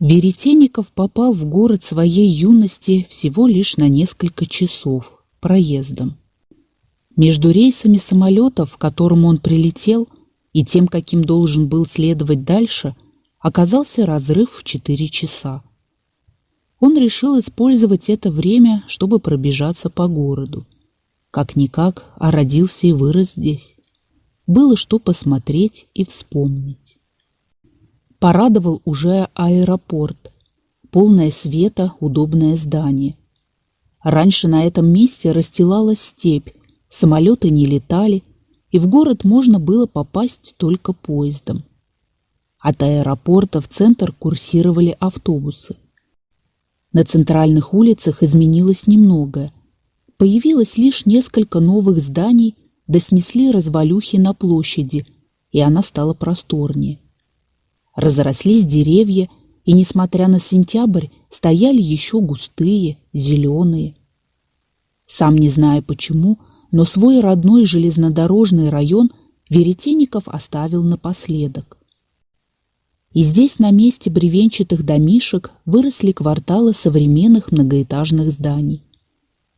Веретенников попал в город своей юности всего лишь на несколько часов проездом. Между рейсами самолетов, к которому он прилетел, и тем, каким должен был следовать дальше, оказался разрыв в четыре часа. Он решил использовать это время, чтобы пробежаться по городу. Как-никак, а родился и вырос здесь. Было что посмотреть и вспомнить. Порадовал уже аэропорт. Полное света, удобное здание. Раньше на этом месте расстилалась степь, самолеты не летали, и в город можно было попасть только поездом. От аэропорта в центр курсировали автобусы. На центральных улицах изменилось немногое. Появилось лишь несколько новых зданий, да снесли развалюхи на площади, и она стала просторнее. Разрослись деревья, и, несмотря на сентябрь, стояли еще густые, зеленые. Сам не зная почему, но свой родной железнодорожный район Веретенников оставил напоследок. И здесь на месте бревенчатых домишек выросли кварталы современных многоэтажных зданий.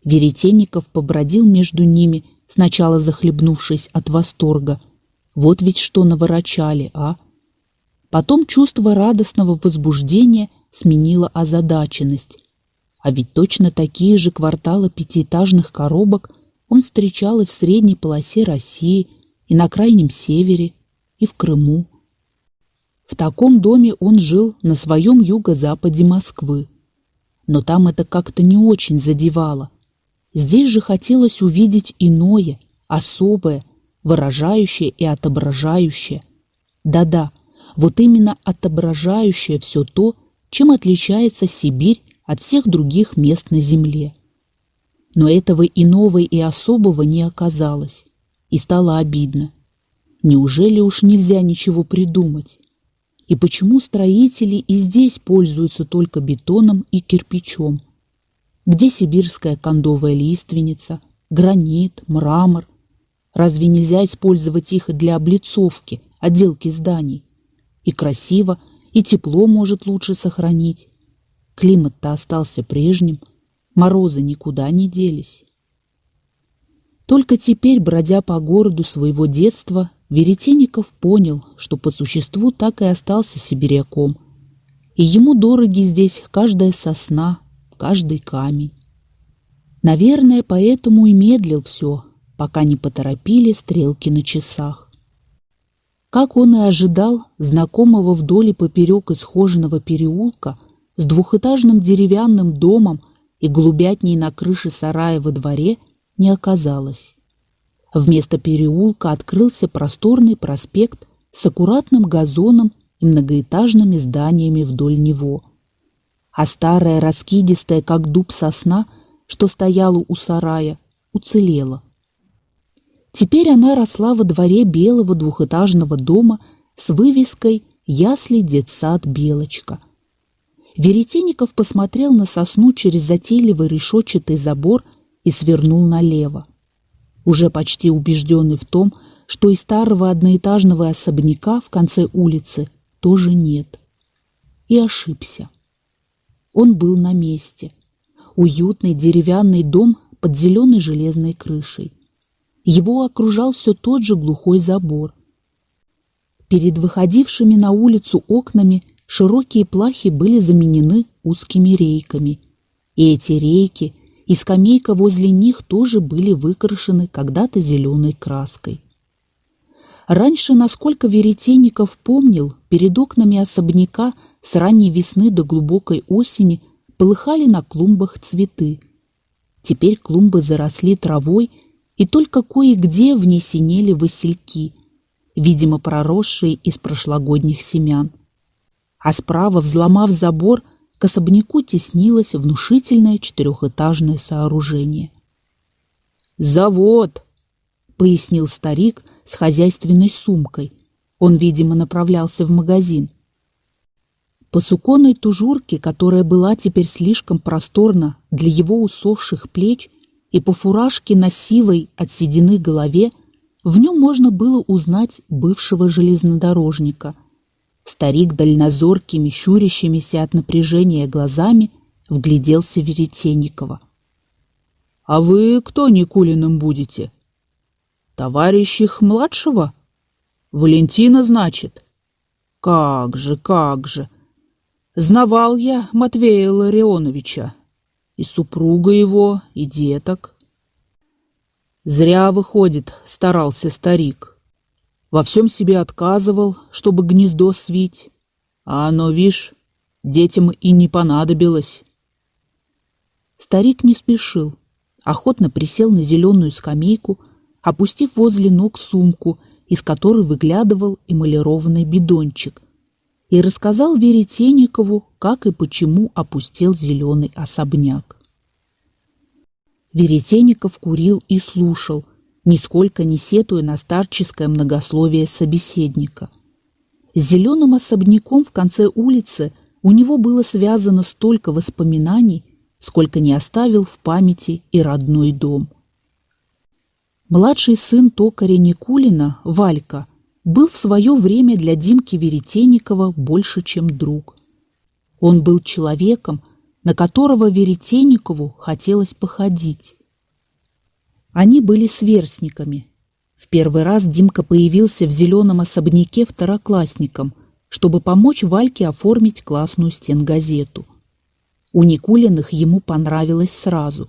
Веретенников побродил между ними, сначала захлебнувшись от восторга. Вот ведь что наворочали, а! Потом чувство радостного возбуждения сменило озадаченность. А ведь точно такие же кварталы пятиэтажных коробок – он встречал и в средней полосе России, и на крайнем севере, и в Крыму. В таком доме он жил на своем юго-западе Москвы. Но там это как-то не очень задевало. Здесь же хотелось увидеть иное, особое, выражающее и отображающее. Да-да, вот именно отображающее все то, чем отличается Сибирь от всех других мест на Земле. Но этого иного и особого не оказалось, и стало обидно. Неужели уж нельзя ничего придумать? И почему строители и здесь пользуются только бетоном и кирпичом? Где сибирская кондовая лиственница, гранит, мрамор? Разве нельзя использовать их для облицовки, отделки зданий? И красиво, и тепло может лучше сохранить. Климат-то остался прежним – Морозы никуда не делись. Только теперь, бродя по городу своего детства, Веретенников понял, что по существу так и остался сибиряком. И ему дороги здесь каждая сосна, каждый камень. Наверное, поэтому и медлил все, пока не поторопили стрелки на часах. Как он и ожидал, знакомого вдоль и поперек исхоженного переулка с двухэтажным деревянным домом – и голубятней на крыше сарая во дворе не оказалось. Вместо переулка открылся просторный проспект с аккуратным газоном и многоэтажными зданиями вдоль него. А старая раскидистая, как дуб сосна, что стояла у сарая, уцелела. Теперь она росла во дворе белого двухэтажного дома с вывеской «Ясли детсад Белочка», Веретенников посмотрел на сосну через затейливый решетчатый забор и свернул налево. Уже почти убежденный в том, что и старого одноэтажного особняка в конце улицы тоже нет. И ошибся. Он был на месте. Уютный деревянный дом под зеленой железной крышей. Его окружал все тот же глухой забор. Перед выходившими на улицу окнами – широкие плахи были заменены узкими рейками. И эти рейки и скамейка возле них тоже были выкрашены когда-то зеленой краской. Раньше, насколько Веретенников помнил, перед окнами особняка с ранней весны до глубокой осени полыхали на клумбах цветы. Теперь клумбы заросли травой, и только кое-где в ней синели васильки, видимо, проросшие из прошлогодних семян а справа, взломав забор, к особняку теснилось внушительное четырехэтажное сооружение. «Завод!» — пояснил старик с хозяйственной сумкой. Он, видимо, направлялся в магазин. По суконной тужурке, которая была теперь слишком просторна для его усохших плеч, и по фуражке на сивой от седины голове, в нем можно было узнать бывшего железнодорожника — Старик дальнозоркими, щурящимися от напряжения глазами вгляделся Веретенникова. «А вы кто Никулиным будете? Товарищ их младшего? Валентина, значит? Как же, как же! Знавал я Матвея Ларионовича, и супруга его, и деток. Зря, выходит, старался старик». Во всем себе отказывал, чтобы гнездо свить. А оно, вишь, детям и не понадобилось. Старик не спешил, охотно присел на зеленую скамейку, опустив возле ног сумку, из которой выглядывал эмалированный бидончик, и рассказал Веретенникову, как и почему опустел зеленый особняк. Веретенников курил и слушал – нисколько не сетуя на старческое многословие собеседника. С зеленым особняком в конце улицы у него было связано столько воспоминаний, сколько не оставил в памяти и родной дом. Младший сын токаря Никулина, Валька, был в свое время для Димки Веретенникова больше, чем друг. Он был человеком, на которого Веретенникову хотелось походить. Они были сверстниками. В первый раз Димка появился в зеленом особняке второклассником, чтобы помочь Вальке оформить классную стенгазету. У Никулиных ему понравилось сразу.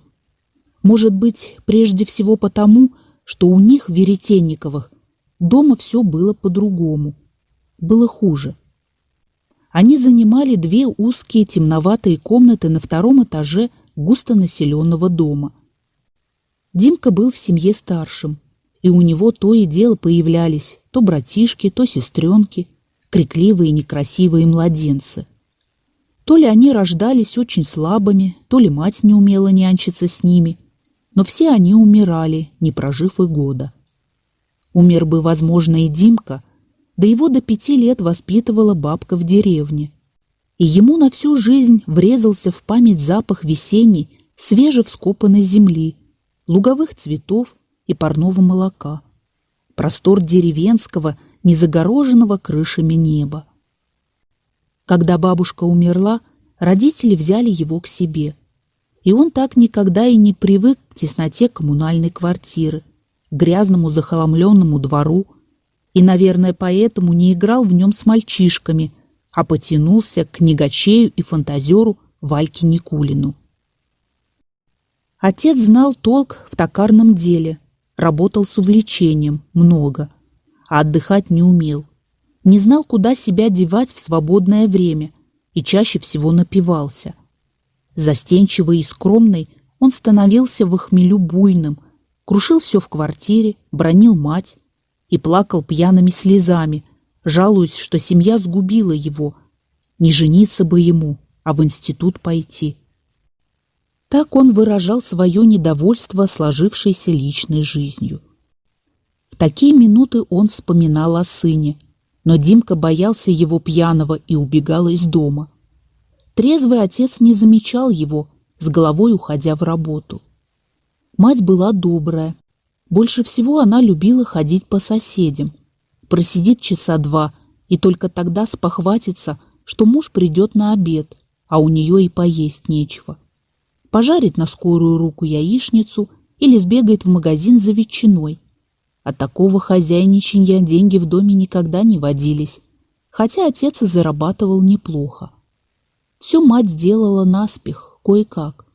Может быть, прежде всего потому, что у них, Веретенниковых, дома все было по-другому. Было хуже. Они занимали две узкие темноватые комнаты на втором этаже густонаселенного дома – Димка был в семье старшим, и у него то и дело появлялись то братишки, то сестренки, крикливые некрасивые младенцы. То ли они рождались очень слабыми, то ли мать не умела нянчиться с ними, но все они умирали, не прожив и года. Умер бы, возможно, и Димка, да его до пяти лет воспитывала бабка в деревне. И ему на всю жизнь врезался в память запах весенней, свежевскопанной земли, луговых цветов и парного молока, простор деревенского, незагороженного крышами неба. Когда бабушка умерла, родители взяли его к себе, и он так никогда и не привык к тесноте коммунальной квартиры, грязному захоломленному двору, и, наверное, поэтому не играл в нем с мальчишками, а потянулся к книгачею и фантазеру Вальке Никулину. Отец знал толк в токарном деле, работал с увлечением, много, а отдыхать не умел. Не знал, куда себя девать в свободное время и чаще всего напивался. Застенчивый и скромный, он становился в хмелю буйным, крушил все в квартире, бронил мать и плакал пьяными слезами, жалуясь, что семья сгубила его. Не жениться бы ему, а в институт пойти. Так он выражал свое недовольство сложившейся личной жизнью. В такие минуты он вспоминал о сыне, но Димка боялся его пьяного и убегал из дома. Трезвый отец не замечал его, с головой уходя в работу. Мать была добрая. Больше всего она любила ходить по соседям. Просидит часа два и только тогда спохватится, что муж придет на обед, а у нее и поесть нечего пожарит на скорую руку яичницу или сбегает в магазин за ветчиной. От такого хозяйничанья деньги в доме никогда не водились, хотя отец и зарабатывал неплохо. Всю мать сделала наспех, кое-как.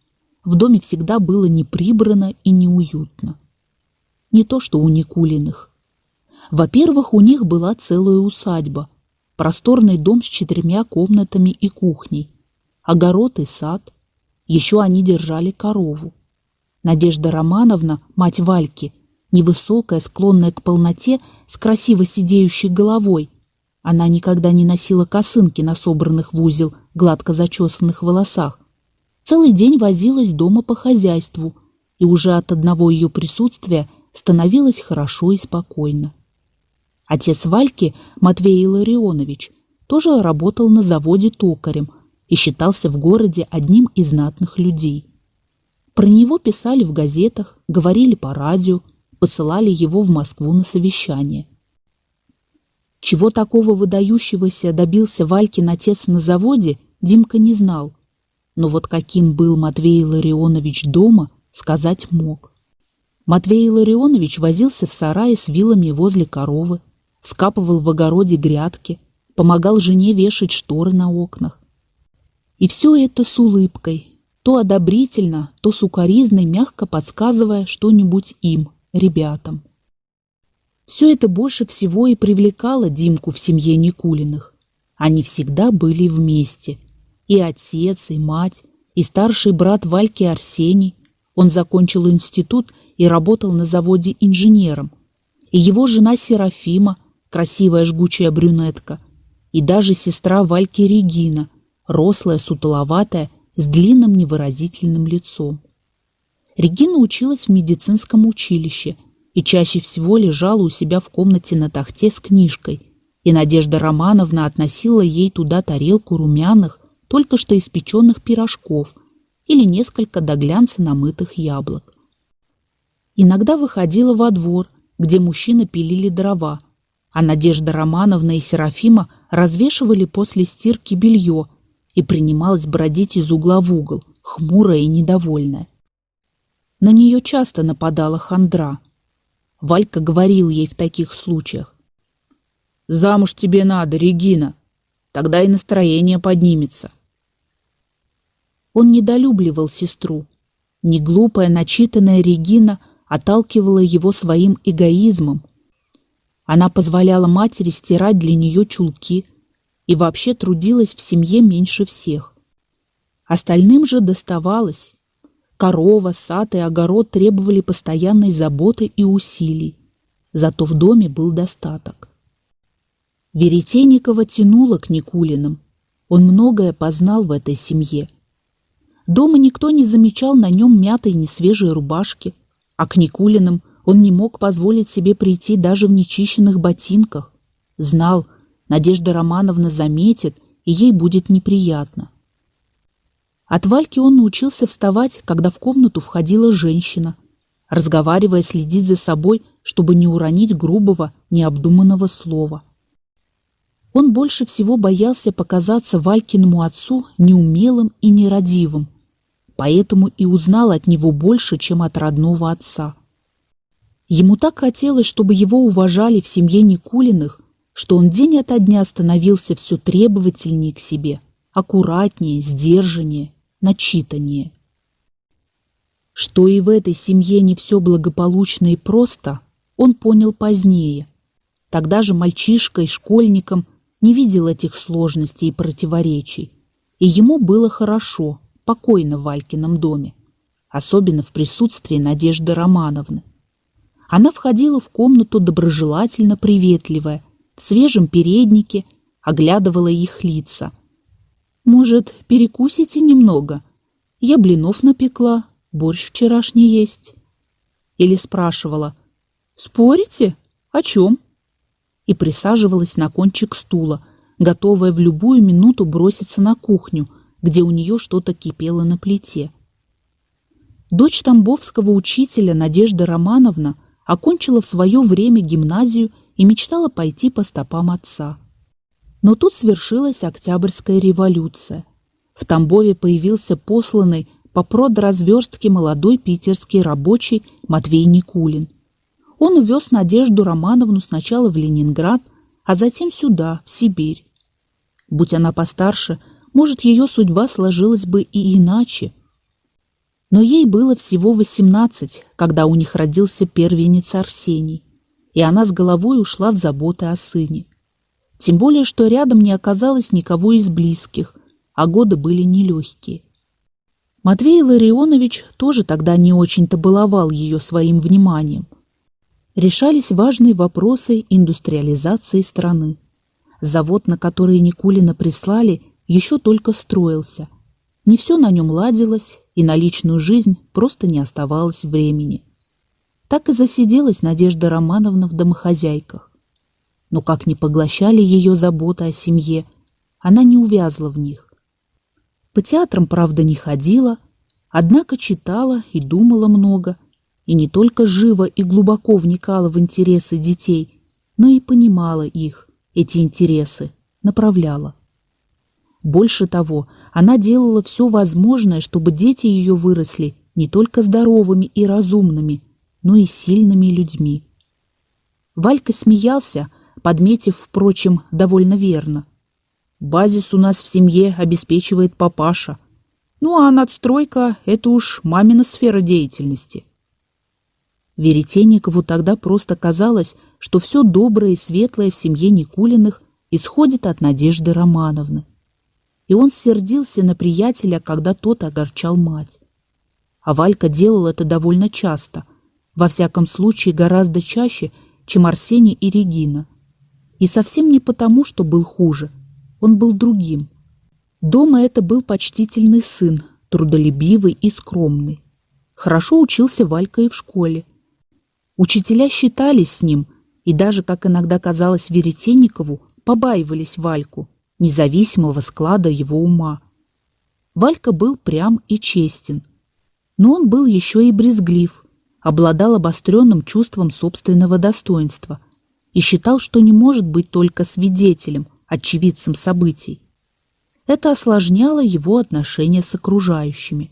В доме всегда было неприбрано и неуютно. Не то, что у Никулиных. Во-первых, у них была целая усадьба, просторный дом с четырьмя комнатами и кухней, огород и сад, еще они держали корову. Надежда Романовна, мать Вальки, невысокая, склонная к полноте, с красиво сидеющей головой. Она никогда не носила косынки на собранных в узел, гладко зачесанных волосах. Целый день возилась дома по хозяйству, и уже от одного ее присутствия становилось хорошо и спокойно. Отец Вальки, Матвей Илларионович, тоже работал на заводе токарем – и считался в городе одним из знатных людей. Про него писали в газетах, говорили по радио, посылали его в Москву на совещание. Чего такого выдающегося добился Валькин отец на заводе, Димка не знал. Но вот каким был Матвей Ларионович дома, сказать мог. Матвей Ларионович возился в сарае с вилами возле коровы, скапывал в огороде грядки, помогал жене вешать шторы на окнах. И все это с улыбкой, то одобрительно, то сукоризной, мягко подсказывая что-нибудь им, ребятам. Все это больше всего и привлекало Димку в семье Никулиных. Они всегда были вместе. И отец, и мать, и старший брат Вальки Арсений. Он закончил институт и работал на заводе инженером. И его жена Серафима, красивая жгучая брюнетка. И даже сестра Вальки Регина, рослая, сутуловатая, с длинным невыразительным лицом. Регина училась в медицинском училище и чаще всего лежала у себя в комнате на тахте с книжкой, и Надежда Романовна относила ей туда тарелку румяных, только что испеченных пирожков или несколько до глянца намытых яблок. Иногда выходила во двор, где мужчины пилили дрова, а Надежда Романовна и Серафима развешивали после стирки белье и принималась бродить из угла в угол, хмурая и недовольная. На нее часто нападала хандра. Валька говорил ей в таких случаях. «Замуж тебе надо, Регина, тогда и настроение поднимется». Он недолюбливал сестру. Неглупая, начитанная Регина отталкивала его своим эгоизмом. Она позволяла матери стирать для нее чулки, и вообще трудилась в семье меньше всех. Остальным же доставалось. Корова, сад и огород требовали постоянной заботы и усилий, зато в доме был достаток. Веретенникова тянула к Никулиным. Он многое познал в этой семье. Дома никто не замечал на нем мятой несвежей рубашки, а к Никулиным он не мог позволить себе прийти даже в нечищенных ботинках. Знал, Надежда Романовна заметит, и ей будет неприятно. От Вальки он научился вставать, когда в комнату входила женщина, разговаривая, следить за собой, чтобы не уронить грубого, необдуманного слова. Он больше всего боялся показаться Валькиному отцу неумелым и нерадивым, поэтому и узнал от него больше, чем от родного отца. Ему так хотелось, чтобы его уважали в семье Никулиных, что он день ото дня становился все требовательнее к себе, аккуратнее, сдержаннее, начитаннее. Что и в этой семье не все благополучно и просто, он понял позднее. Тогда же мальчишкой, школьником не видел этих сложностей и противоречий, и ему было хорошо, покойно в Валькином доме, особенно в присутствии Надежды Романовны. Она входила в комнату доброжелательно приветливая, в свежем переднике, оглядывала их лица. «Может, перекусите немного? Я блинов напекла, борщ вчерашний есть». Или спрашивала «Спорите? О чем?» И присаживалась на кончик стула, готовая в любую минуту броситься на кухню, где у нее что-то кипело на плите. Дочь тамбовского учителя Надежда Романовна окончила в свое время гимназию и мечтала пойти по стопам отца. Но тут свершилась Октябрьская революция. В Тамбове появился посланный по продразверстке молодой питерский рабочий Матвей Никулин. Он увез Надежду Романовну сначала в Ленинград, а затем сюда, в Сибирь. Будь она постарше, может, ее судьба сложилась бы и иначе. Но ей было всего восемнадцать, когда у них родился первенец Арсений и она с головой ушла в заботы о сыне. Тем более, что рядом не оказалось никого из близких, а годы были нелегкие. Матвей Ларионович тоже тогда не очень-то баловал ее своим вниманием. Решались важные вопросы индустриализации страны. Завод, на который Никулина прислали, еще только строился. Не все на нем ладилось, и на личную жизнь просто не оставалось времени. Так и засиделась Надежда Романовна в домохозяйках. Но как не поглощали ее заботы о семье, она не увязла в них. По театрам, правда, не ходила, однако читала и думала много, и не только живо и глубоко вникала в интересы детей, но и понимала их, эти интересы, направляла. Больше того, она делала все возможное, чтобы дети ее выросли не только здоровыми и разумными, но и сильными людьми. Валька смеялся, подметив, впрочем, довольно верно. «Базис у нас в семье обеспечивает папаша. Ну а надстройка — это уж мамина сфера деятельности». Веретенникову тогда просто казалось, что все доброе и светлое в семье Никулиных исходит от Надежды Романовны. И он сердился на приятеля, когда тот огорчал мать. А Валька делал это довольно часто, во всяком случае гораздо чаще, чем Арсений и Регина. И совсем не потому, что был хуже, он был другим. Дома это был почтительный сын, трудолюбивый и скромный. Хорошо учился Валька и в школе. Учителя считались с ним, и даже, как иногда казалось Веретенникову, побаивались Вальку, независимого склада его ума. Валька был прям и честен, но он был еще и брезглив, обладал обостренным чувством собственного достоинства и считал, что не может быть только свидетелем, очевидцем событий. Это осложняло его отношения с окружающими.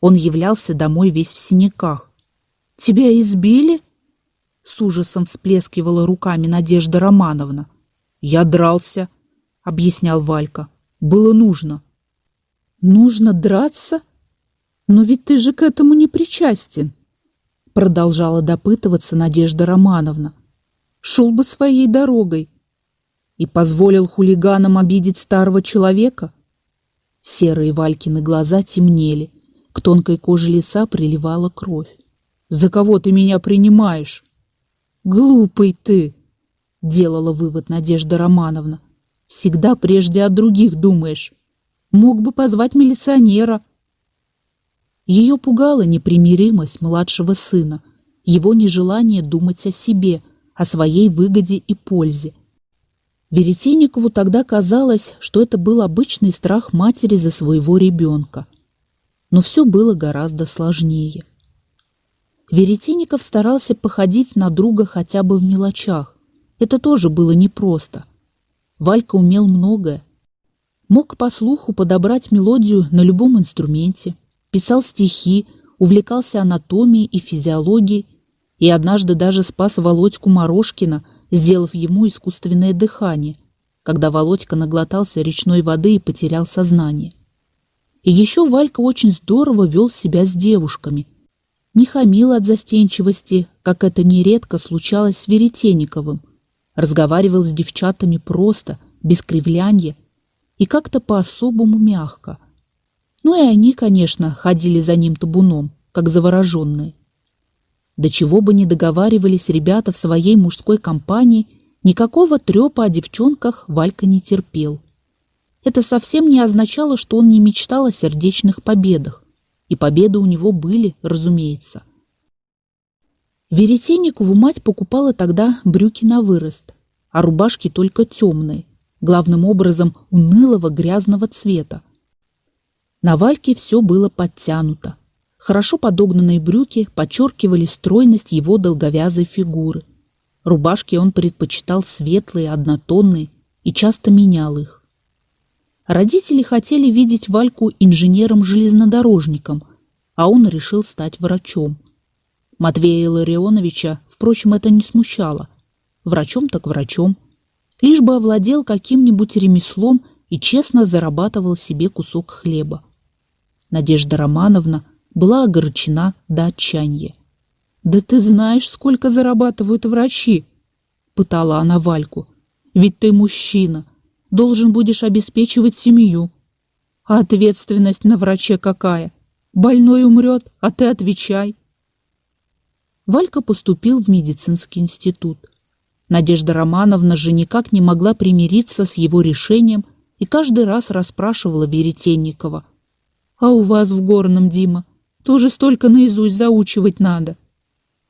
Он являлся домой весь в синяках. «Тебя избили?» С ужасом всплескивала руками Надежда Романовна. «Я дрался», — объяснял Валька. «Было нужно». «Нужно драться? Но ведь ты же к этому не причастен», продолжала допытываться Надежда Романовна. Шел бы своей дорогой и позволил хулиганам обидеть старого человека. Серые Валькины глаза темнели, к тонкой коже лица приливала кровь. «За кого ты меня принимаешь?» «Глупый ты!» — делала вывод Надежда Романовна. «Всегда прежде о других думаешь. Мог бы позвать милиционера». Ее пугала непримиримость младшего сына, его нежелание думать о себе, о своей выгоде и пользе. Веретенникову тогда казалось, что это был обычный страх матери за своего ребенка. Но все было гораздо сложнее. Веретенников старался походить на друга хотя бы в мелочах. Это тоже было непросто. Валька умел многое. Мог по слуху подобрать мелодию на любом инструменте, писал стихи, увлекался анатомией и физиологией, и однажды даже спас Володьку Морошкина, сделав ему искусственное дыхание, когда Володька наглотался речной воды и потерял сознание. И еще Валька очень здорово вел себя с девушками. Не хамил от застенчивости, как это нередко случалось с Веретенниковым. Разговаривал с девчатами просто, без кривлянья и как-то по-особому мягко. Ну и они, конечно, ходили за ним табуном, как завороженные. До чего бы ни договаривались ребята в своей мужской компании, никакого трепа о девчонках Валька не терпел. Это совсем не означало, что он не мечтал о сердечных победах. И победы у него были, разумеется. Веретенникову мать покупала тогда брюки на вырост, а рубашки только темные, главным образом унылого грязного цвета, на Вальке все было подтянуто. Хорошо подогнанные брюки подчеркивали стройность его долговязой фигуры. Рубашки он предпочитал светлые, однотонные и часто менял их. Родители хотели видеть Вальку инженером-железнодорожником, а он решил стать врачом. Матвея Илларионовича, впрочем, это не смущало. Врачом так врачом. Лишь бы овладел каким-нибудь ремеслом и честно зарабатывал себе кусок хлеба. Надежда Романовна была огорчена до отчаяния. «Да ты знаешь, сколько зарабатывают врачи!» — пытала она Вальку. «Ведь ты мужчина, должен будешь обеспечивать семью. А ответственность на враче какая? Больной умрет, а ты отвечай». Валька поступил в медицинский институт. Надежда Романовна же никак не могла примириться с его решением и каждый раз расспрашивала Веретенникова — а у вас в Горном, Дима, тоже столько наизусть заучивать надо.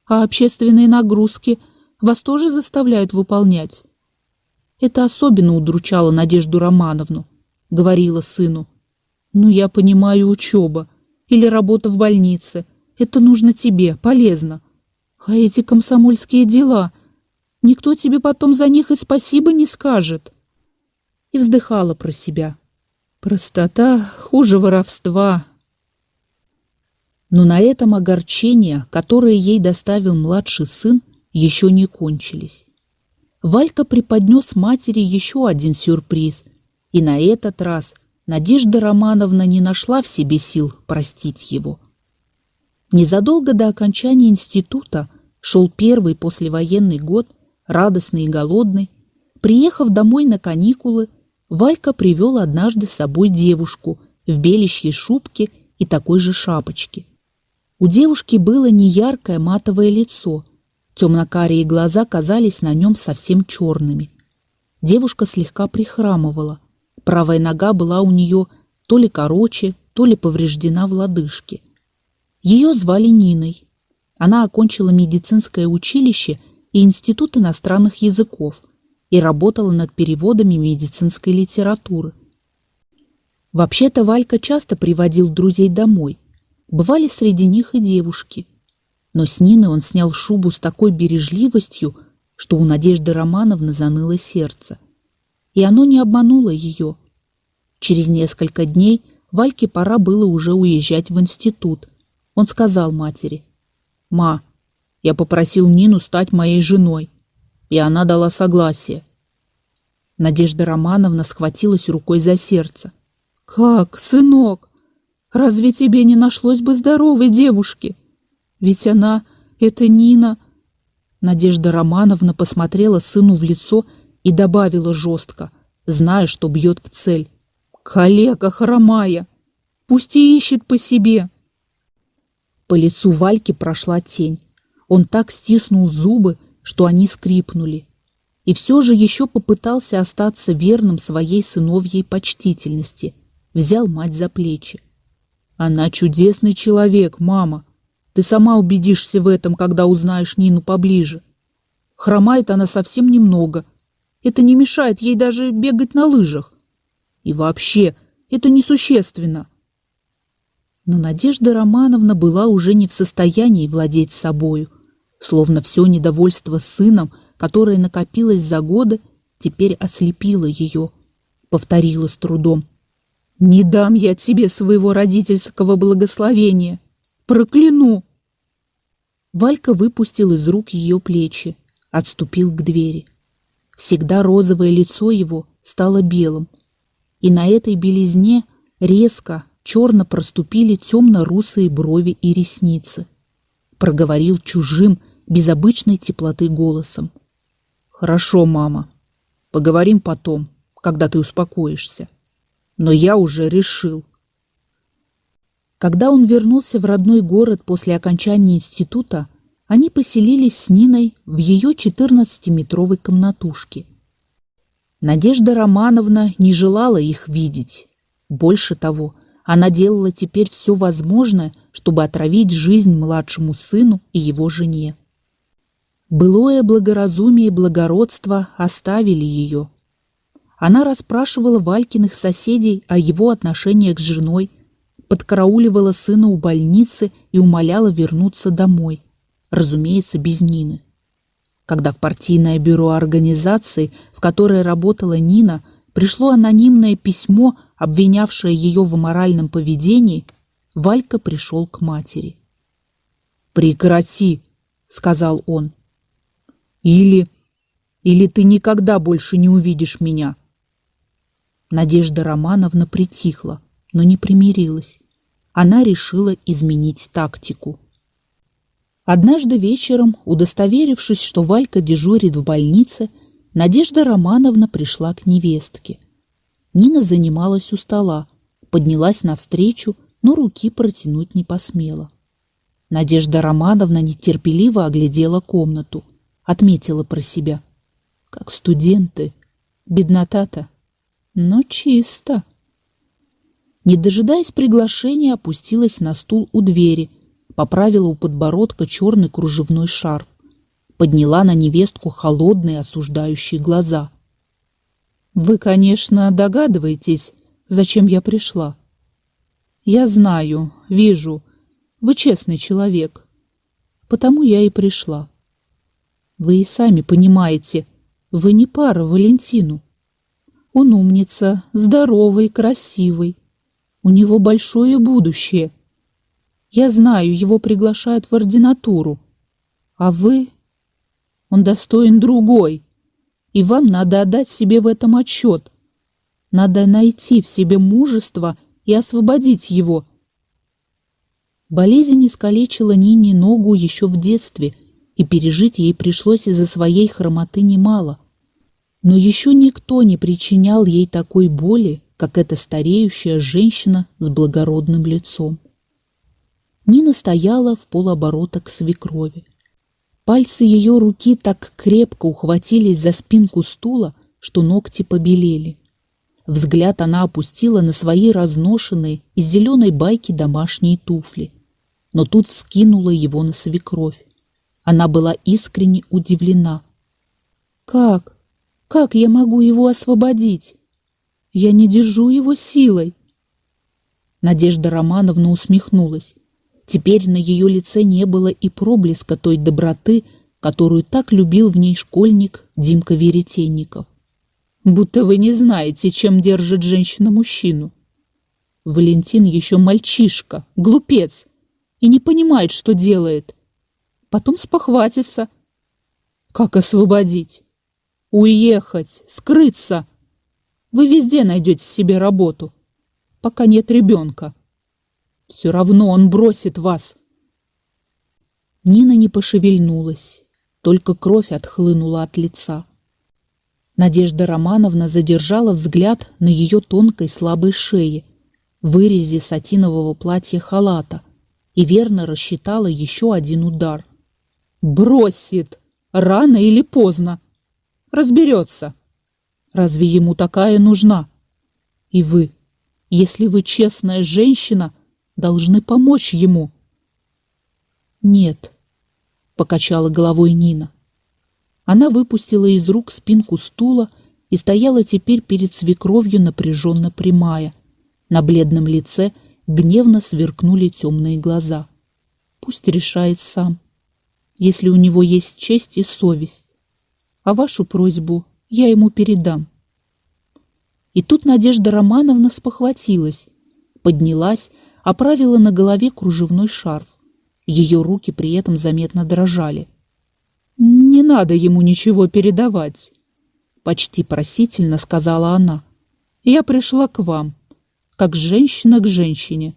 А общественные нагрузки вас тоже заставляют выполнять? Это особенно удручало Надежду Романовну, говорила сыну. Ну, я понимаю, учеба или работа в больнице. Это нужно тебе, полезно. А эти комсомольские дела... Никто тебе потом за них и спасибо не скажет. И вздыхала про себя. Простота хуже воровства. Но на этом огорчения, которые ей доставил младший сын, еще не кончились. Валька преподнес матери еще один сюрприз, и на этот раз Надежда Романовна не нашла в себе сил простить его. Незадолго до окончания института шел первый послевоенный год, радостный и голодный. Приехав домой на каникулы, Валька привел однажды с собой девушку в белищьей шубке и такой же шапочке. У девушки было неяркое матовое лицо, темно-карие глаза казались на нем совсем черными. Девушка слегка прихрамывала, правая нога была у нее то ли короче, то ли повреждена в лодыжке. Ее звали Ниной. Она окончила медицинское училище и Институт иностранных языков и работала над переводами медицинской литературы. Вообще-то Валька часто приводил друзей домой, Бывали среди них и девушки. Но с Ниной он снял шубу с такой бережливостью, что у Надежды Романовны заныло сердце. И оно не обмануло ее. Через несколько дней Вальке пора было уже уезжать в институт. Он сказал матери, «Ма, я попросил Нину стать моей женой, и она дала согласие». Надежда Романовна схватилась рукой за сердце. «Как, сынок? Разве тебе не нашлось бы здоровой девушки? Ведь она — это Нина. Надежда Романовна посмотрела сыну в лицо и добавила жестко, зная, что бьет в цель. «Коллега хромая! Пусть и ищет по себе!» По лицу Вальки прошла тень. Он так стиснул зубы, что они скрипнули. И все же еще попытался остаться верным своей сыновьей почтительности. Взял мать за плечи. Она чудесный человек, мама. Ты сама убедишься в этом, когда узнаешь Нину поближе. Хромает она совсем немного. Это не мешает ей даже бегать на лыжах. И вообще, это несущественно. Но Надежда Романовна была уже не в состоянии владеть собою, словно все недовольство сыном, которое накопилось за годы, теперь ослепило ее, повторила с трудом. Не дам я тебе своего родительского благословения. Прокляну!» Валька выпустил из рук ее плечи, отступил к двери. Всегда розовое лицо его стало белым, и на этой белизне резко, черно проступили темно-русые брови и ресницы. Проговорил чужим, без обычной теплоты голосом. «Хорошо, мама. Поговорим потом, когда ты успокоишься но я уже решил. Когда он вернулся в родной город после окончания института, они поселились с Ниной в ее 14-метровой комнатушке. Надежда Романовна не желала их видеть. Больше того, она делала теперь все возможное, чтобы отравить жизнь младшему сыну и его жене. Былое благоразумие и благородство оставили ее – она расспрашивала Валькиных соседей о его отношениях с женой, подкарауливала сына у больницы и умоляла вернуться домой, разумеется, без Нины. Когда в партийное бюро организации, в которой работала Нина, пришло анонимное письмо, обвинявшее ее в аморальном поведении, Валька пришел к матери. «Прекрати», — сказал он. «Или... или ты никогда больше не увидишь меня». Надежда Романовна притихла, но не примирилась. Она решила изменить тактику. Однажды вечером, удостоверившись, что Валька дежурит в больнице, Надежда Романовна пришла к невестке. Нина занималась у стола, поднялась навстречу, но руки протянуть не посмела. Надежда Романовна нетерпеливо оглядела комнату, отметила про себя. Как студенты, беднота-то но чисто. Не дожидаясь приглашения, опустилась на стул у двери, поправила у подбородка черный кружевной шарф, подняла на невестку холодные осуждающие глаза. «Вы, конечно, догадываетесь, зачем я пришла. Я знаю, вижу, вы честный человек, потому я и пришла. Вы и сами понимаете, вы не пара Валентину. Он умница, здоровый, красивый. У него большое будущее. Я знаю, его приглашают в ординатуру. А вы... Он достоин другой. И вам надо отдать себе в этом отчет. Надо найти в себе мужество и освободить его. Болезнь искалечила Нине ногу еще в детстве, и пережить ей пришлось из-за своей хромоты немало. Но еще никто не причинял ей такой боли, как эта стареющая женщина с благородным лицом. Нина стояла в полоборота к свекрови. Пальцы ее руки так крепко ухватились за спинку стула, что ногти побелели. Взгляд она опустила на свои разношенные из зеленой байки домашние туфли. Но тут вскинула его на свекровь. Она была искренне удивлена. «Как? Как я могу его освободить? Я не держу его силой!» Надежда Романовна усмехнулась. Теперь на ее лице не было и проблеска той доброты, которую так любил в ней школьник Димка Веретенников. «Будто вы не знаете, чем держит женщина мужчину. Валентин еще мальчишка, глупец, и не понимает, что делает. Потом спохватится. Как освободить? Уехать, скрыться. Вы везде найдете себе работу, пока нет ребенка. Все равно он бросит вас. Нина не пошевельнулась, только кровь отхлынула от лица. Надежда Романовна задержала взгляд на ее тонкой слабой шее, вырезе сатинового платья халата и верно рассчитала еще один удар. «Бросит! Рано или поздно! Разберется! Разве ему такая нужна? И вы, если вы честная женщина, — должны помочь ему. Нет, покачала головой Нина. Она выпустила из рук спинку стула и стояла теперь перед свекровью напряженно прямая. На бледном лице гневно сверкнули темные глаза. Пусть решает сам, если у него есть честь и совесть. А вашу просьбу я ему передам. И тут Надежда Романовна спохватилась, поднялась, оправила на голове кружевной шарф. Ее руки при этом заметно дрожали. «Не надо ему ничего передавать», — почти просительно сказала она. «Я пришла к вам, как женщина к женщине.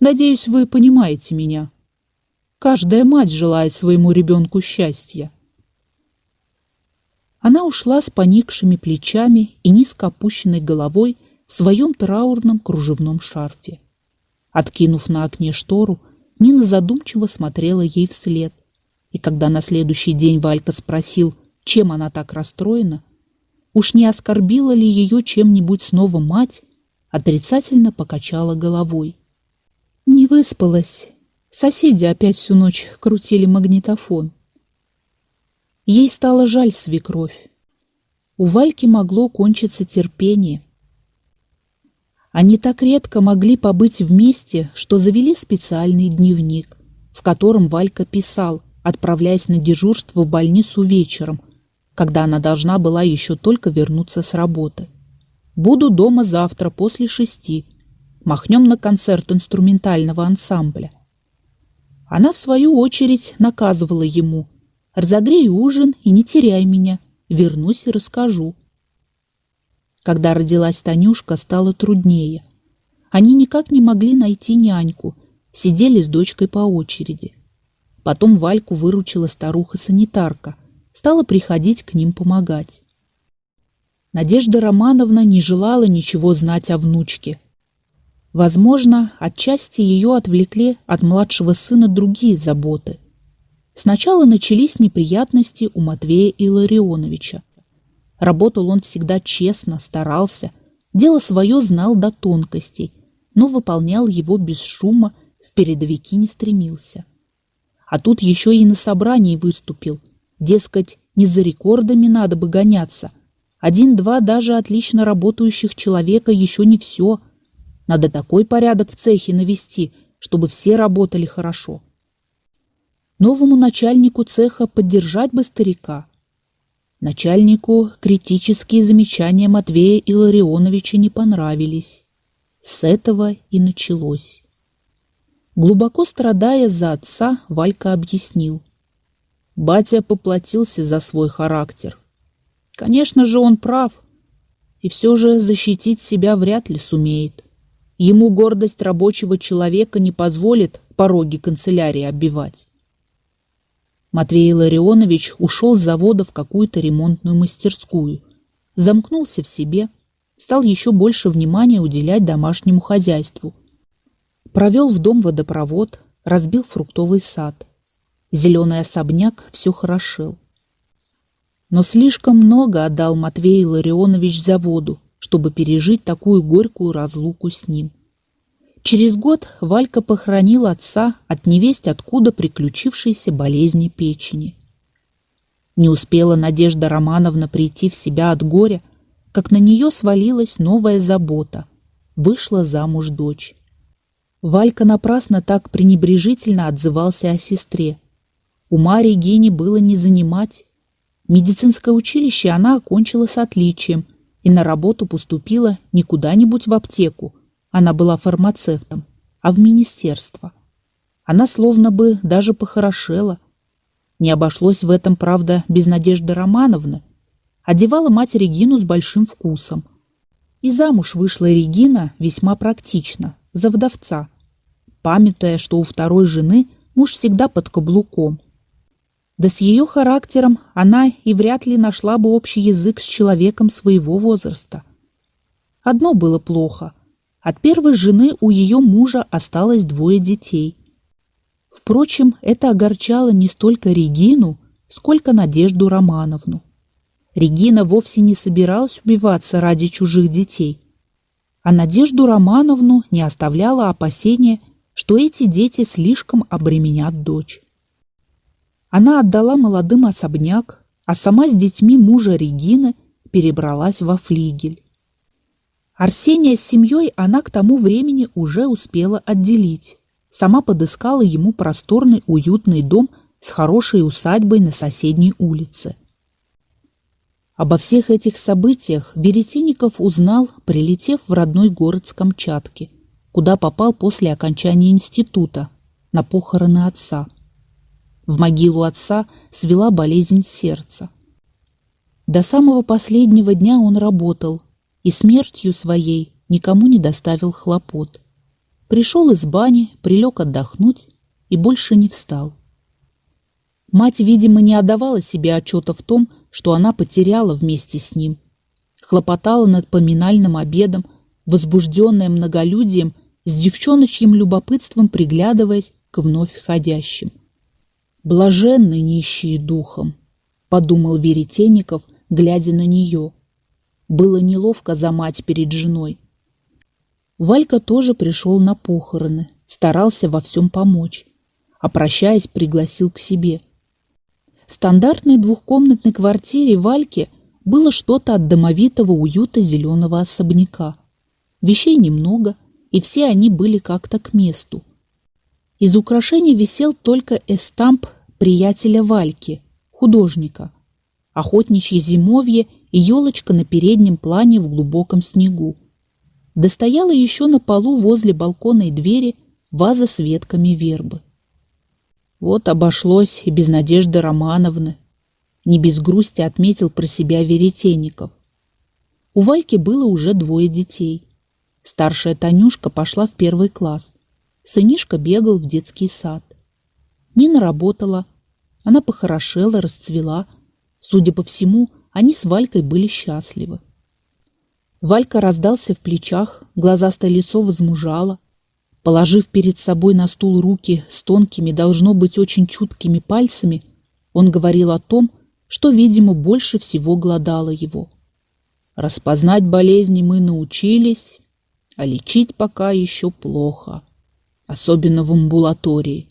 Надеюсь, вы понимаете меня. Каждая мать желает своему ребенку счастья». Она ушла с поникшими плечами и низко опущенной головой в своем траурном кружевном шарфе. Откинув на окне штору, Нина задумчиво смотрела ей вслед. И когда на следующий день Валька спросил, чем она так расстроена, уж не оскорбила ли ее чем-нибудь снова мать, отрицательно покачала головой. Не выспалась. Соседи опять всю ночь крутили магнитофон. Ей стало жаль свекровь. У Вальки могло кончиться терпение — они так редко могли побыть вместе, что завели специальный дневник, в котором Валька писал, отправляясь на дежурство в больницу вечером, когда она должна была еще только вернуться с работы. «Буду дома завтра после шести. Махнем на концерт инструментального ансамбля». Она, в свою очередь, наказывала ему «Разогрей ужин и не теряй меня. Вернусь и расскажу». Когда родилась Танюшка, стало труднее. Они никак не могли найти няньку, сидели с дочкой по очереди. Потом Вальку выручила старуха-санитарка, стала приходить к ним помогать. Надежда Романовна не желала ничего знать о внучке. Возможно, отчасти ее отвлекли от младшего сына другие заботы. Сначала начались неприятности у Матвея Илларионовича. Работал он всегда честно, старался, дело свое знал до тонкостей, но выполнял его без шума, в передовики не стремился. А тут еще и на собрании выступил. Дескать, не за рекордами надо бы гоняться. Один-два даже отлично работающих человека еще не все. Надо такой порядок в цехе навести, чтобы все работали хорошо. Новому начальнику цеха поддержать бы старика. Начальнику критические замечания Матвея Илларионовича не понравились. С этого и началось. Глубоко страдая за отца, Валька объяснил. Батя поплатился за свой характер. Конечно же, он прав, и все же защитить себя вряд ли сумеет. Ему гордость рабочего человека не позволит пороги канцелярии оббивать. Матвей Ларионович ушел с завода в какую-то ремонтную мастерскую, замкнулся в себе, стал еще больше внимания уделять домашнему хозяйству. Провел в дом водопровод, разбил фруктовый сад. Зеленый особняк все хорошел. Но слишком много отдал Матвей Ларионович заводу, чтобы пережить такую горькую разлуку с ним. Через год Валька похоронил отца от невесть откуда приключившейся болезни печени. Не успела Надежда Романовна прийти в себя от горя, как на нее свалилась новая забота. Вышла замуж дочь. Валька напрасно так пренебрежительно отзывался о сестре. Ума Регине было не занимать, Медицинское училище она окончила с отличием и на работу поступила не куда-нибудь в аптеку, она была фармацевтом, а в министерство. Она словно бы даже похорошела. Не обошлось в этом, правда, без Надежды Романовны. Одевала мать Регину с большим вкусом. И замуж вышла Регина весьма практично, за вдовца, памятуя, что у второй жены муж всегда под каблуком – да с ее характером она и вряд ли нашла бы общий язык с человеком своего возраста. Одно было плохо. От первой жены у ее мужа осталось двое детей. Впрочем, это огорчало не столько Регину, сколько Надежду Романовну. Регина вовсе не собиралась убиваться ради чужих детей. А Надежду Романовну не оставляло опасения, что эти дети слишком обременят дочь. Она отдала молодым особняк, а сама с детьми мужа Регины перебралась во флигель. Арсения с семьей она к тому времени уже успела отделить. Сама подыскала ему просторный уютный дом с хорошей усадьбой на соседней улице. Обо всех этих событиях Веретенников узнал, прилетев в родной город с Камчатки, куда попал после окончания института на похороны отца. В могилу отца свела болезнь сердца. До самого последнего дня он работал и смертью своей никому не доставил хлопот. Пришел из бани, прилег отдохнуть и больше не встал. Мать, видимо, не отдавала себе отчета в том, что она потеряла вместе с ним. Хлопотала над поминальным обедом, возбужденная многолюдием, с девчоночьим любопытством приглядываясь к вновь входящим. Блаженны нищие духом, подумал Веретенников, глядя на нее. Было неловко за мать перед женой. Валька тоже пришел на похороны, старался во всем помочь, а прощаясь, пригласил к себе. В стандартной двухкомнатной квартире Вальки было что-то от домовитого уюта зеленого особняка. Вещей немного, и все они были как-то к месту. Из украшений висел только эстамп приятеля Вальки, художника, охотничье зимовье елочка на переднем плане в глубоком снегу. Достояла еще на полу возле балконной двери ваза с ветками вербы. Вот обошлось и без Надежды Романовны. Не без грусти отметил про себя Веретенников. У Вальки было уже двое детей. Старшая Танюшка пошла в первый класс. Сынишка бегал в детский сад. Нина работала. Она похорошела, расцвела. Судя по всему, они с Валькой были счастливы. Валька раздался в плечах, глазастое лицо возмужало. Положив перед собой на стул руки с тонкими, должно быть, очень чуткими пальцами, он говорил о том, что, видимо, больше всего глодало его. Распознать болезни мы научились, а лечить пока еще плохо особенно в амбулатории.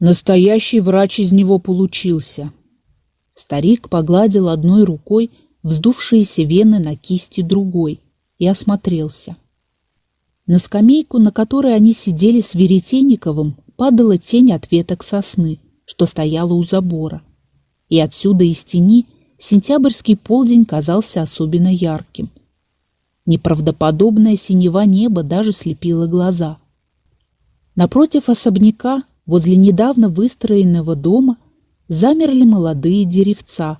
Настоящий врач из него получился. Старик погладил одной рукой вздувшиеся вены на кисти другой и осмотрелся. На скамейку, на которой они сидели с Веретенниковым, падала тень от веток сосны, что стояла у забора. И отсюда из тени сентябрьский полдень казался особенно ярким. Неправдоподобное синева неба даже слепило глаза. Напротив особняка, возле недавно выстроенного дома, замерли молодые деревца,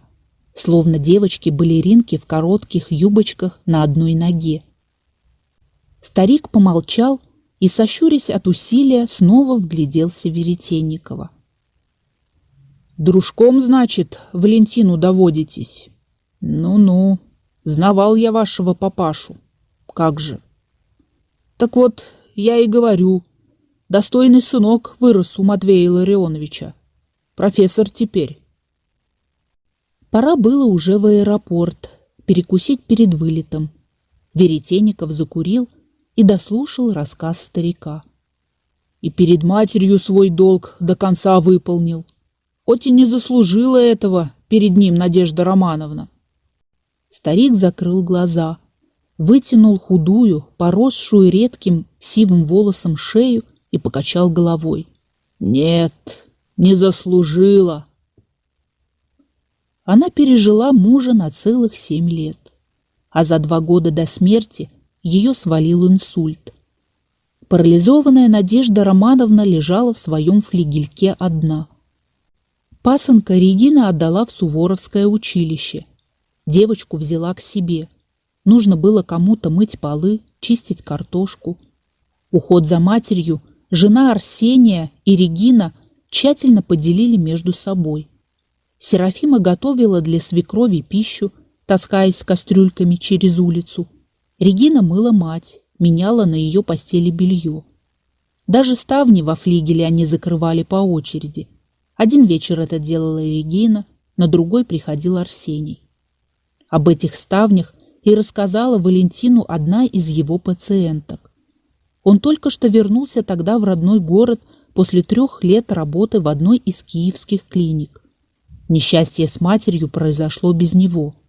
словно девочки-балеринки в коротких юбочках на одной ноге. Старик помолчал и, сощурясь от усилия, снова вгляделся в Веретенникова. «Дружком, значит, Валентину доводитесь? Ну-ну, знавал я вашего папашу. Как же!» «Так вот, я и говорю, достойный сынок вырос у Матвея Ларионовича. Профессор теперь». Пора было уже в аэропорт, перекусить перед вылетом. Веретенников закурил и дослушал рассказ старика. И перед матерью свой долг до конца выполнил. И не заслужила этого перед ним Надежда Романовна. Старик закрыл глаза, вытянул худую, поросшую редким сивым волосом шею и покачал головой. «Нет, не заслужила!» Она пережила мужа на целых семь лет, а за два года до смерти ее свалил инсульт. Парализованная Надежда Романовна лежала в своем флигельке одна. Пасынка Регина отдала в Суворовское училище. Девочку взяла к себе. Нужно было кому-то мыть полы, чистить картошку. Уход за матерью жена Арсения и Регина тщательно поделили между собой. Серафима готовила для свекрови пищу, таскаясь с кастрюльками через улицу, Регина мыла мать, меняла на ее постели белье. Даже ставни во флигеле они закрывали по очереди. Один вечер это делала Регина, на другой приходил Арсений. Об этих ставнях и рассказала Валентину одна из его пациенток. Он только что вернулся тогда в родной город после трех лет работы в одной из киевских клиник. Несчастье с матерью произошло без него –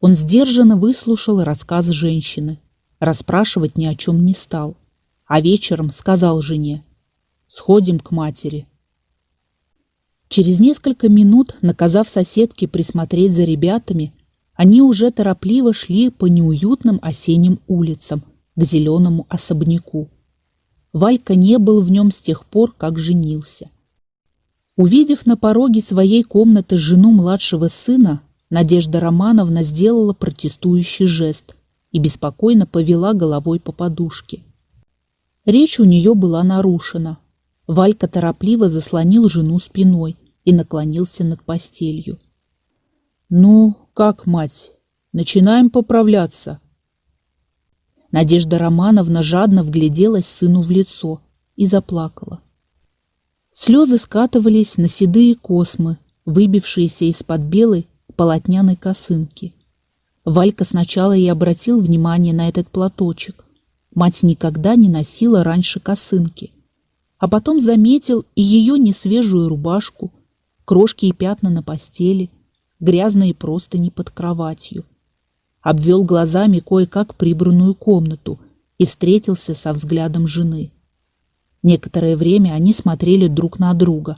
он сдержанно выслушал рассказ женщины, расспрашивать ни о чем не стал, а вечером сказал жене «Сходим к матери». Через несколько минут, наказав соседке присмотреть за ребятами, они уже торопливо шли по неуютным осенним улицам к зеленому особняку. Валька не был в нем с тех пор, как женился. Увидев на пороге своей комнаты жену младшего сына, Надежда Романовна сделала протестующий жест и беспокойно повела головой по подушке. Речь у нее была нарушена. Валька торопливо заслонил жену спиной и наклонился над постелью. «Ну, как, мать, начинаем поправляться?» Надежда Романовна жадно вгляделась сыну в лицо и заплакала. Слезы скатывались на седые космы, выбившиеся из-под белой полотняной косынки. Валька сначала и обратил внимание на этот платочек. Мать никогда не носила раньше косынки. А потом заметил и ее несвежую рубашку, крошки и пятна на постели, грязные простыни под кроватью. Обвел глазами кое-как прибранную комнату и встретился со взглядом жены. Некоторое время они смотрели друг на друга.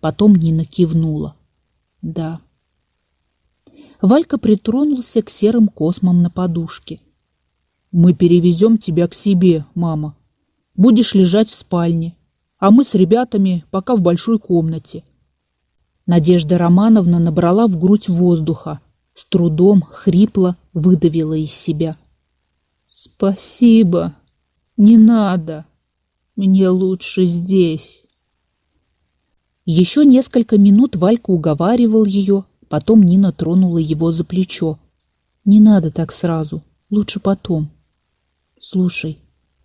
Потом Нина кивнула. Да, Валька притронулся к серым космам на подушке. «Мы перевезем тебя к себе, мама. Будешь лежать в спальне, а мы с ребятами пока в большой комнате». Надежда Романовна набрала в грудь воздуха, с трудом, хрипло выдавила из себя. «Спасибо, не надо, мне лучше здесь». Еще несколько минут Валька уговаривал ее, Потом Нина тронула его за плечо. «Не надо так сразу. Лучше потом. Слушай,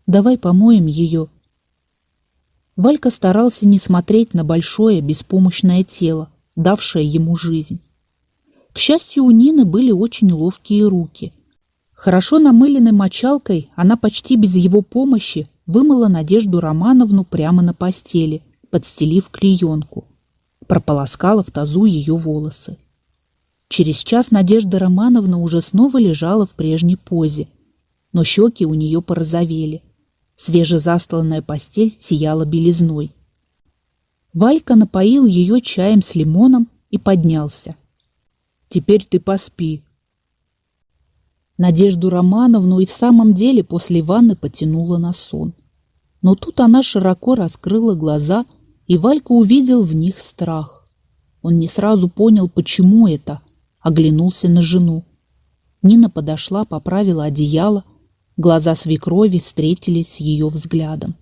давай помоем ее». Валька старался не смотреть на большое беспомощное тело, давшее ему жизнь. К счастью, у Нины были очень ловкие руки. Хорошо намыленной мочалкой она почти без его помощи вымыла Надежду Романовну прямо на постели, подстелив клеенку. Прополоскала в тазу ее волосы. Через час Надежда Романовна уже снова лежала в прежней позе, но щеки у нее порозовели. Свежезастланная постель сияла белизной, Валька напоил ее чаем с лимоном и поднялся. «Теперь ты поспи». Надежду Романовну и в самом деле после ванны потянула на сон. Но тут она широко раскрыла глаза, и Валька увидел в них страх. Он не сразу понял, почему это, оглянулся на жену. Нина подошла, поправила одеяло, глаза свекрови встретились с ее взглядом.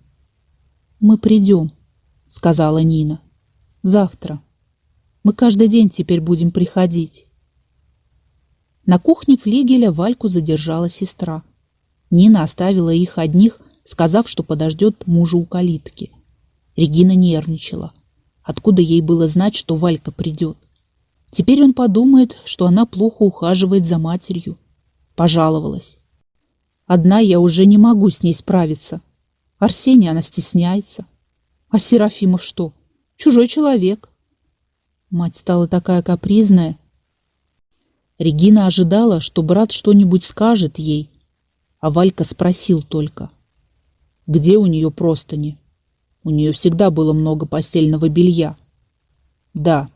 «Мы придем», — сказала Нина. «Завтра. Мы каждый день теперь будем приходить». На кухне флигеля Вальку задержала сестра. Нина оставила их одних, сказав, что подождет мужа у калитки. Регина нервничала. Откуда ей было знать, что Валька придет? Теперь он подумает, что она плохо ухаживает за матерью. Пожаловалась. Одна я уже не могу с ней справиться. Арсения она стесняется. А Серафимов что? Чужой человек. Мать стала такая капризная. Регина ожидала, что брат что-нибудь скажет ей, а Валька спросил только. Где у нее простыни? У нее всегда было много постельного белья. Да,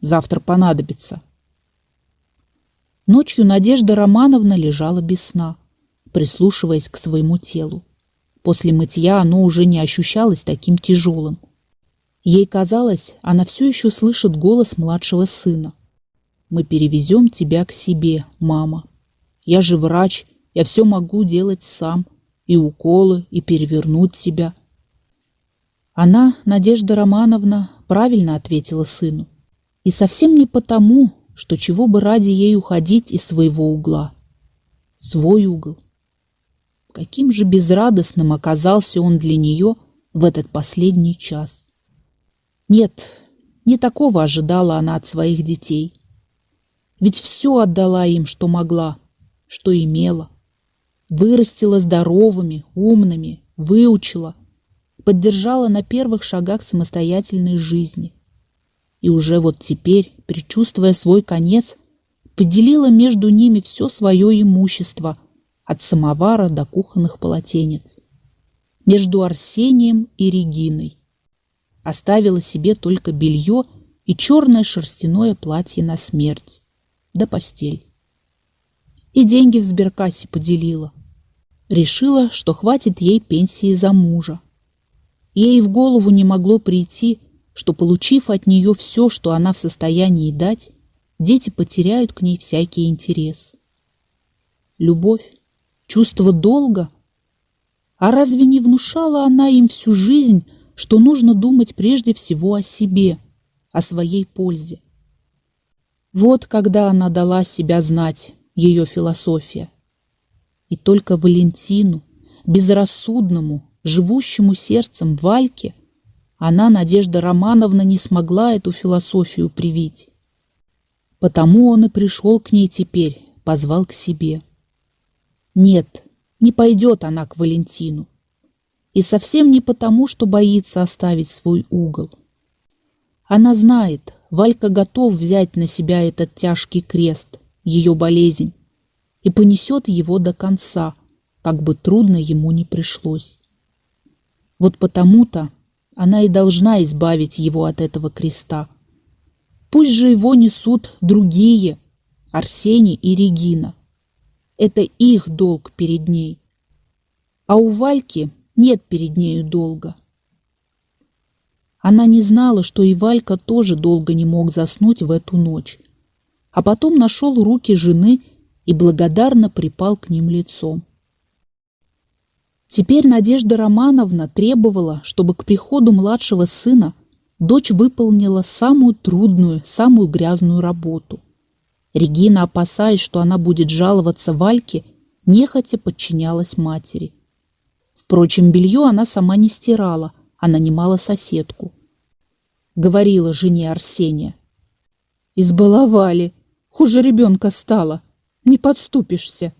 Завтра понадобится. Ночью Надежда Романовна лежала без сна, прислушиваясь к своему телу. После мытья оно уже не ощущалось таким тяжелым. Ей казалось, она все еще слышит голос младшего сына. «Мы перевезем тебя к себе, мама. Я же врач, я все могу делать сам, и уколы, и перевернуть тебя». Она, Надежда Романовна, правильно ответила сыну. И совсем не потому, что чего бы ради ей уходить из своего угла. Свой угол. Каким же безрадостным оказался он для нее в этот последний час. Нет, не такого ожидала она от своих детей. Ведь все отдала им, что могла, что имела. Вырастила здоровыми, умными, выучила, поддержала на первых шагах самостоятельной жизни – и уже вот теперь, предчувствуя свой конец, поделила между ними все свое имущество, от самовара до кухонных полотенец, между Арсением и Региной. Оставила себе только белье и черное шерстяное платье на смерть, да постель. И деньги в сберкассе поделила. Решила, что хватит ей пенсии за мужа. Ей в голову не могло прийти, что, получив от нее все, что она в состоянии дать, дети потеряют к ней всякий интерес. Любовь, чувство долга. А разве не внушала она им всю жизнь, что нужно думать прежде всего о себе, о своей пользе? Вот когда она дала себя знать, ее философия. И только Валентину, безрассудному, живущему сердцем Вальке, она, Надежда Романовна, не смогла эту философию привить. Потому он и пришел к ней теперь, позвал к себе. Нет, не пойдет она к Валентину. И совсем не потому, что боится оставить свой угол. Она знает, Валька готов взять на себя этот тяжкий крест, ее болезнь, и понесет его до конца, как бы трудно ему ни пришлось. Вот потому-то она и должна избавить его от этого креста. Пусть же его несут другие, Арсений и Регина. Это их долг перед ней. А у Вальки нет перед нею долга. Она не знала, что и Валька тоже долго не мог заснуть в эту ночь. А потом нашел руки жены и благодарно припал к ним лицом. Теперь Надежда Романовна требовала, чтобы к приходу младшего сына дочь выполнила самую трудную, самую грязную работу. Регина, опасаясь, что она будет жаловаться Вальке, нехотя подчинялась матери. Впрочем, белье она сама не стирала, а нанимала соседку. Говорила жене Арсения. «Избаловали, хуже ребенка стало, не подступишься».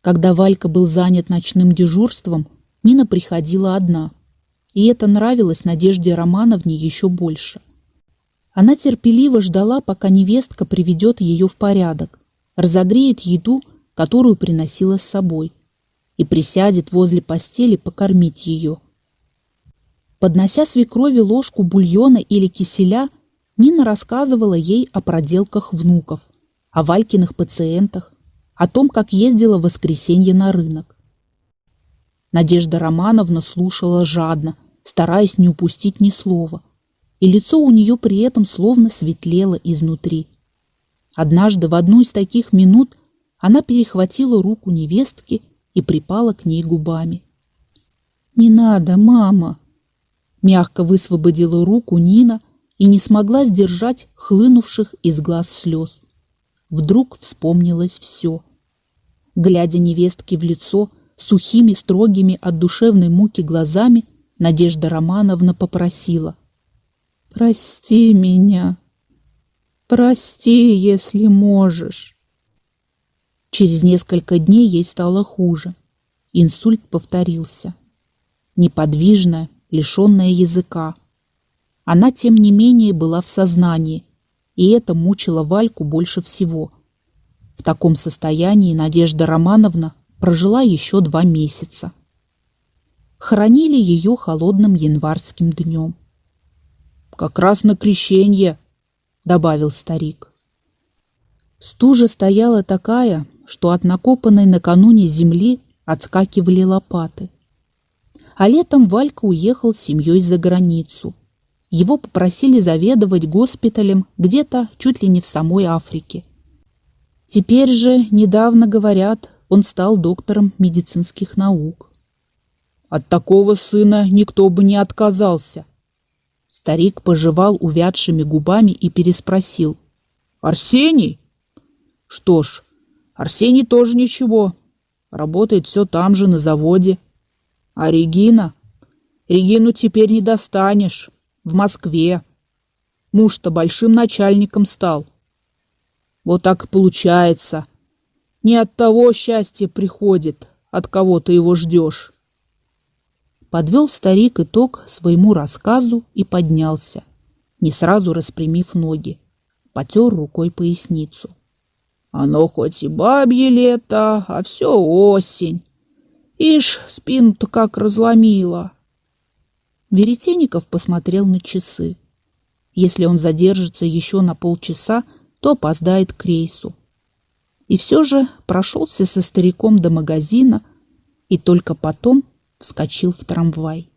Когда Валька был занят ночным дежурством, Нина приходила одна. И это нравилось Надежде Романовне еще больше. Она терпеливо ждала, пока невестка приведет ее в порядок, разогреет еду, которую приносила с собой, и присядет возле постели покормить ее. Поднося свекрови ложку бульона или киселя, Нина рассказывала ей о проделках внуков, о Валькиных пациентах, о том, как ездила в воскресенье на рынок. Надежда Романовна слушала жадно, стараясь не упустить ни слова, и лицо у нее при этом словно светлело изнутри. Однажды в одну из таких минут она перехватила руку невестки и припала к ней губами. «Не надо, мама!» Мягко высвободила руку Нина и не смогла сдержать хлынувших из глаз слез. Вдруг вспомнилось все. Глядя невестке в лицо, сухими, строгими от душевной муки глазами, Надежда Романовна попросила. «Прости меня. Прости, если можешь». Через несколько дней ей стало хуже. Инсульт повторился. Неподвижная, лишенная языка. Она, тем не менее, была в сознании, и это мучило Вальку больше всего. В таком состоянии Надежда Романовна прожила еще два месяца. Хоронили ее холодным январским днем. «Как раз на крещенье», — добавил старик. Стужа стояла такая, что от накопанной накануне земли отскакивали лопаты а летом Валька уехал с семьей за границу. Его попросили заведовать госпиталем где-то чуть ли не в самой Африке. Теперь же, недавно говорят, он стал доктором медицинских наук. От такого сына никто бы не отказался. Старик пожевал увядшими губами и переспросил. «Арсений?» «Что ж, Арсений тоже ничего. Работает все там же, на заводе. А Регина? Регину теперь не достанешь. В Москве. Муж-то большим начальником стал. Вот так получается. Не от того счастье приходит, от кого ты его ждешь. Подвел старик итог своему рассказу и поднялся, не сразу распрямив ноги. Потер рукой поясницу. Оно хоть и бабье лето, а все осень. Ишь, спину-то как разломила. Веретенников посмотрел на часы. Если он задержится еще на полчаса, то опоздает к рейсу. И все же прошелся со стариком до магазина и только потом вскочил в трамвай.